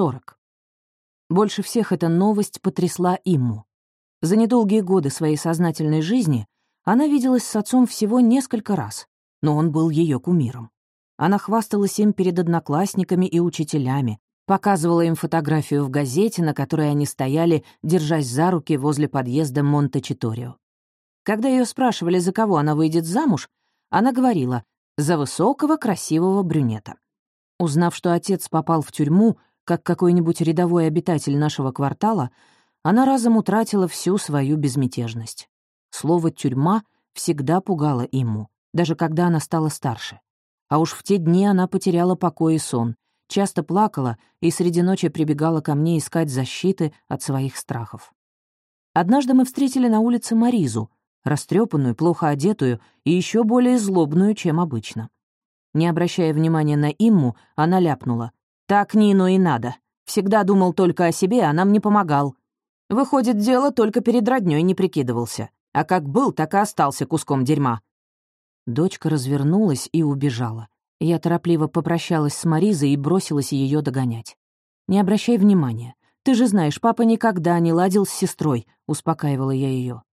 сорок. Больше всех эта новость потрясла Имму. За недолгие годы своей сознательной жизни она виделась с отцом всего несколько раз, но он был ее кумиром. Она хвасталась им перед одноклассниками и учителями, показывала им фотографию в газете, на которой они стояли, держась за руки возле подъезда Монте-Читорио. Когда ее спрашивали, за кого она выйдет замуж, она говорила «за высокого, красивого брюнета». Узнав, что отец попал в тюрьму, как какой-нибудь рядовой обитатель нашего квартала, она разом утратила всю свою безмятежность. Слово «тюрьма» всегда пугало ему, даже когда она стала старше. А уж в те дни она потеряла покой и сон, часто плакала и среди ночи прибегала ко мне искать защиты от своих страхов. Однажды мы встретили на улице Маризу, растрепанную, плохо одетую и еще более злобную, чем обычно. Не обращая внимания на Имму, она ляпнула. «Так Нину и надо. Всегда думал только о себе, а нам не помогал. Выходит, дело только перед роднёй не прикидывался. А как был, так и остался куском дерьма». Дочка развернулась и убежала. Я торопливо попрощалась с Маризой и бросилась ее догонять. «Не обращай внимания. Ты же знаешь, папа никогда не ладил с сестрой», — успокаивала я ее.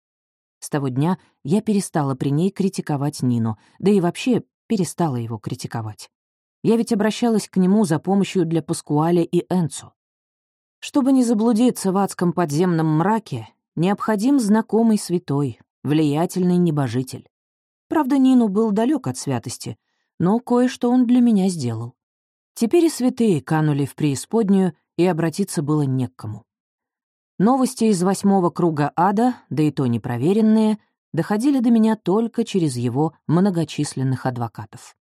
С того дня я перестала при ней критиковать Нину, да и вообще перестала его критиковать. Я ведь обращалась к нему за помощью для Паскуаля и Энцу. Чтобы не заблудиться в адском подземном мраке, необходим знакомый святой, влиятельный небожитель. Правда, Нину был далек от святости, но кое-что он для меня сделал. Теперь и святые канули в преисподнюю, и обратиться было не к кому. Новости из восьмого круга ада, да и то непроверенные, доходили до меня только через его многочисленных адвокатов.